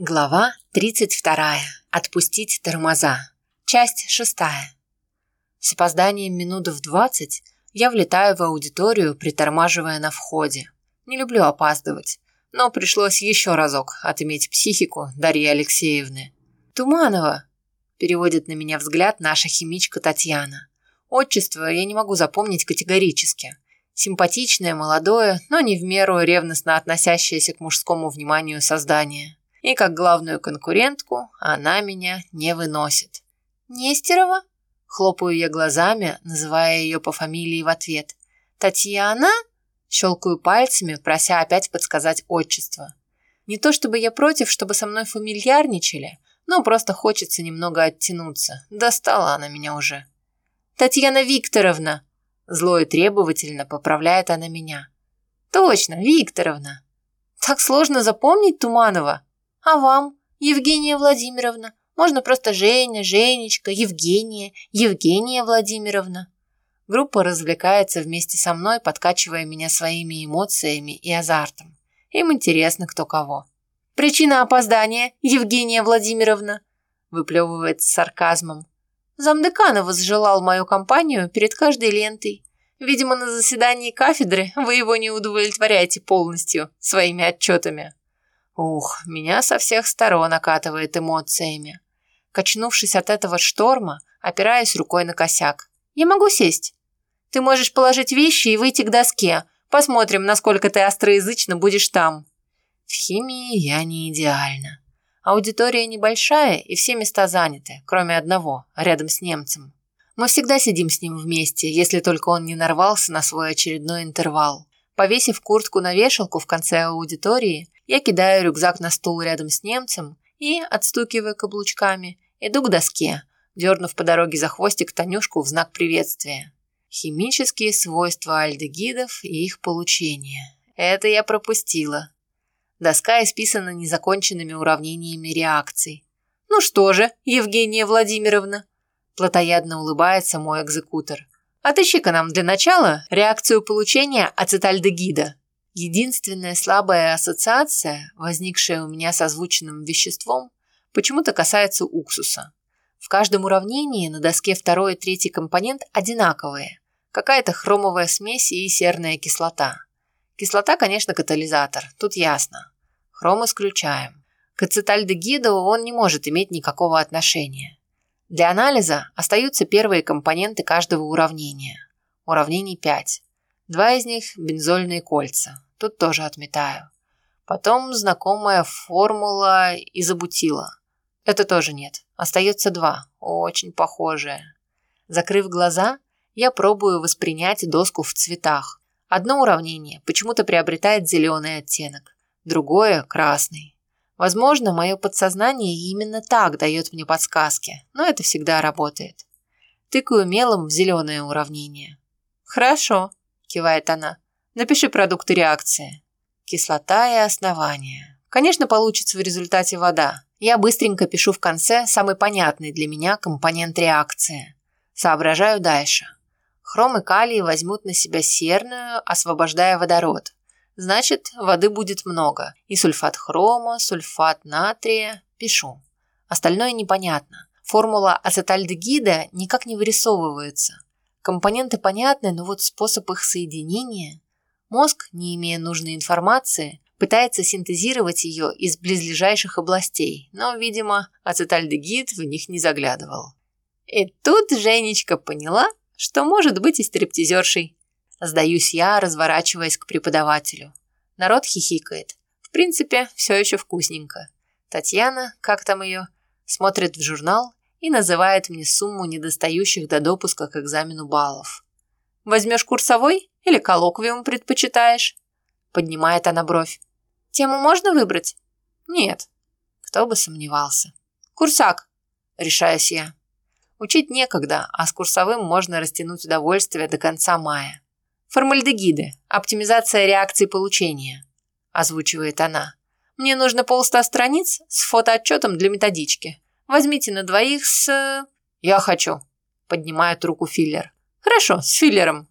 Глава 32. Отпустить тормоза. Часть 6. С опозданием минут в 20 я влетаю в аудиторию, притормаживая на входе. Не люблю опаздывать, но пришлось еще разок отыметь психику Дарьи Алексеевны. «Туманова!» – переводит на меня взгляд наша химичка Татьяна. Отчество я не могу запомнить категорически. Симпатичное, молодое, но не в меру ревностно относящееся к мужскому вниманию создание и как главную конкурентку она меня не выносит. «Нестерова?» – хлопаю я глазами, называя ее по фамилии в ответ. «Татьяна?» – щелкаю пальцами, прося опять подсказать отчество. Не то чтобы я против, чтобы со мной фамильярничали, но просто хочется немного оттянуться. Достала она меня уже. «Татьяна Викторовна!» Зло и требовательно поправляет она меня. «Точно, Викторовна!» «Так сложно запомнить Туманова!» А вам, Евгения Владимировна? Можно просто Женя, Женечка, Евгения, Евгения Владимировна. Группа развлекается вместе со мной, подкачивая меня своими эмоциями и азартом. Им интересно, кто кого. «Причина опоздания, Евгения Владимировна», выплевывает с сарказмом. Замдекана возжелал мою компанию перед каждой лентой. Видимо, на заседании кафедры вы его не удовлетворяете полностью своими отчетами. Ух, меня со всех сторон окатывает эмоциями. Качнувшись от этого шторма, опираясь рукой на косяк. «Я могу сесть?» «Ты можешь положить вещи и выйти к доске. Посмотрим, насколько ты остроязычно будешь там». В химии я не идеальна. Аудитория небольшая, и все места заняты, кроме одного, рядом с немцем. Мы всегда сидим с ним вместе, если только он не нарвался на свой очередной интервал. Повесив куртку на вешалку в конце аудитории, я кидаю рюкзак на стул рядом с немцем и, отстукивая каблучками, иду к доске, дернув по дороге за хвостик Танюшку в знак приветствия. Химические свойства альдегидов и их получение. Это я пропустила. Доска исписана незаконченными уравнениями реакций. «Ну что же, Евгения Владимировна?» Платоядно улыбается мой экзекутор. «Отыщи-ка нам для начала реакцию получения ацетальдегида». Единственная слабая ассоциация, возникшая у меня с озвученным веществом, почему-то касается уксуса. В каждом уравнении на доске второй и третий компонент одинаковые. Какая-то хромовая смесь и серная кислота. Кислота, конечно, катализатор, тут ясно. Хром исключаем. К ацетальдегиду он не может иметь никакого отношения. Для анализа остаются первые компоненты каждого уравнения. Уравнений 5. Два из них – бензольные кольца. Тут тоже отметаю. Потом знакомая формула изобутила. Это тоже нет. Остается два. Очень похожие. Закрыв глаза, я пробую воспринять доску в цветах. Одно уравнение почему-то приобретает зеленый оттенок, другое – красный. Возможно, мое подсознание именно так дает мне подсказки, но это всегда работает. Тыкаю мелом в зеленое уравнение. «Хорошо», – кивает она. Напиши продукты реакции. Кислота и основание. Конечно, получится в результате вода. Я быстренько пишу в конце самый понятный для меня компонент реакции. Соображаю дальше. Хром и калий возьмут на себя серную, освобождая водород. Значит, воды будет много. И сульфат хрома, сульфат натрия. Пишу. Остальное непонятно. Формула ацетальдегида никак не вырисовывается. Компоненты понятны, но вот способ их соединения... Мозг, не имея нужной информации, пытается синтезировать ее из близлежащих областей, но, видимо, ацетальдегид в них не заглядывал. И тут Женечка поняла, что может быть и стриптизершей. Сдаюсь я, разворачиваясь к преподавателю. Народ хихикает. В принципе, все еще вкусненько. Татьяна, как там ее, смотрит в журнал и называет мне сумму недостающих до допуска к экзамену баллов. Возьмешь курсовой или коллоквиум предпочитаешь?» Поднимает она бровь. «Тему можно выбрать?» «Нет». Кто бы сомневался. «Курсак!» Решаюсь я. Учить некогда, а с курсовым можно растянуть удовольствие до конца мая. «Формальдегиды. Оптимизация реакции получения», озвучивает она. «Мне нужно полста страниц с фотоотчетом для методички. Возьмите на двоих с...» «Я хочу», поднимает руку филлер. Хорошо, с филлером.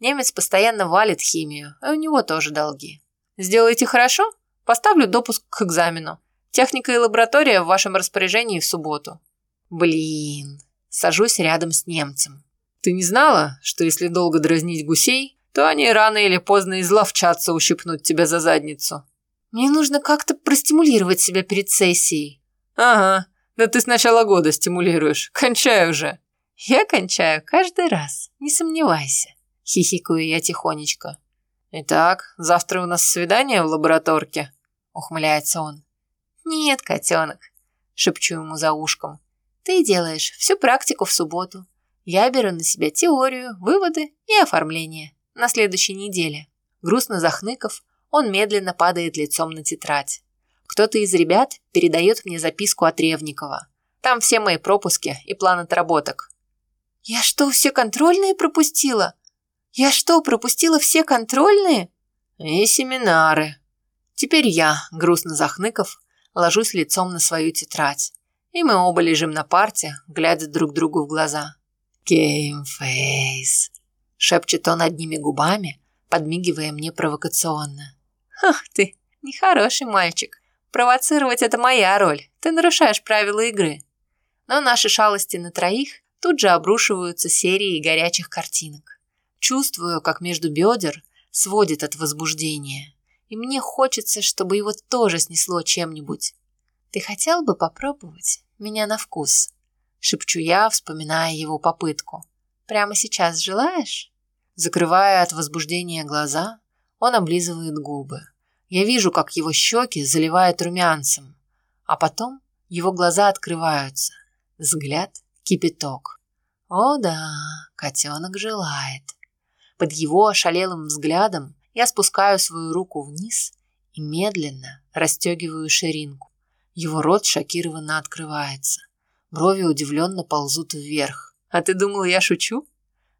Немец постоянно валит химию, а у него тоже долги. Сделайте хорошо, поставлю допуск к экзамену. Техника и лаборатория в вашем распоряжении в субботу. Блин, сажусь рядом с немцем. Ты не знала, что если долго дразнить гусей, то они рано или поздно изловчатся ущипнуть тебя за задницу? Мне нужно как-то простимулировать себя перед сессией. Ага, да ты с начала года стимулируешь. Кончай уже. Я кончаю каждый раз, не сомневайся. Хихикаю я тихонечко. Итак, завтра у нас свидание в лабораторке. Ухмыляется он. Нет, котенок. Шепчу ему за ушком. Ты делаешь всю практику в субботу. Я беру на себя теорию, выводы и оформление. На следующей неделе. Грустно захныков, он медленно падает лицом на тетрадь. Кто-то из ребят передает мне записку от Ревникова. Там все мои пропуски и план отработок. «Я что, все контрольные пропустила? Я что, пропустила все контрольные?» «И семинары». Теперь я, грустно захныкав, ложусь лицом на свою тетрадь. И мы оба лежим на парте, глядя друг другу в глаза. «Game face», — шепчет он одними губами, подмигивая мне провокационно. «Ах ты, нехороший мальчик. Провоцировать – это моя роль. Ты нарушаешь правила игры». Но наши шалости на троих тут же обрушиваются серией горячих картинок. Чувствую, как между бедер сводит от возбуждения. И мне хочется, чтобы его тоже снесло чем-нибудь. «Ты хотел бы попробовать меня на вкус?» Шепчу я, вспоминая его попытку. «Прямо сейчас желаешь?» Закрывая от возбуждения глаза, он облизывает губы. Я вижу, как его щеки заливают румянцем, а потом его глаза открываются. Взгляд – кипяток. О да, котенок желает. Под его ошалелым взглядом я спускаю свою руку вниз и медленно расстегиваю ширинку. Его рот шокированно открывается. Брови удивленно ползут вверх. «А ты думал, я шучу?»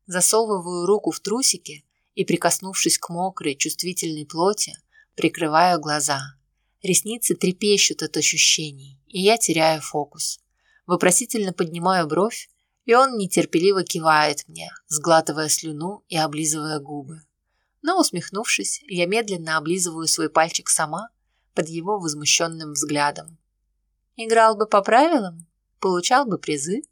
Засовываю руку в трусики и, прикоснувшись к мокрой, чувствительной плоти, прикрываю глаза. Ресницы трепещут от ощущений, и я теряю фокус. Вопросительно поднимаю бровь, и он нетерпеливо кивает мне, сглатывая слюну и облизывая губы. Но, усмехнувшись, я медленно облизываю свой пальчик сама под его возмущенным взглядом. «Играл бы по правилам, получал бы призы»,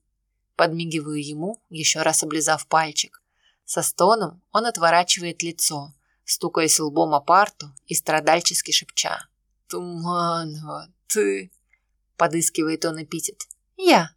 подмигиваю ему, еще раз облизав пальчик, со стоном он отворачивает лицо, стукаясь лбом о парту и страдальчески шепча. «Туманова, ты...» — подыскивает он эпитет. «Я».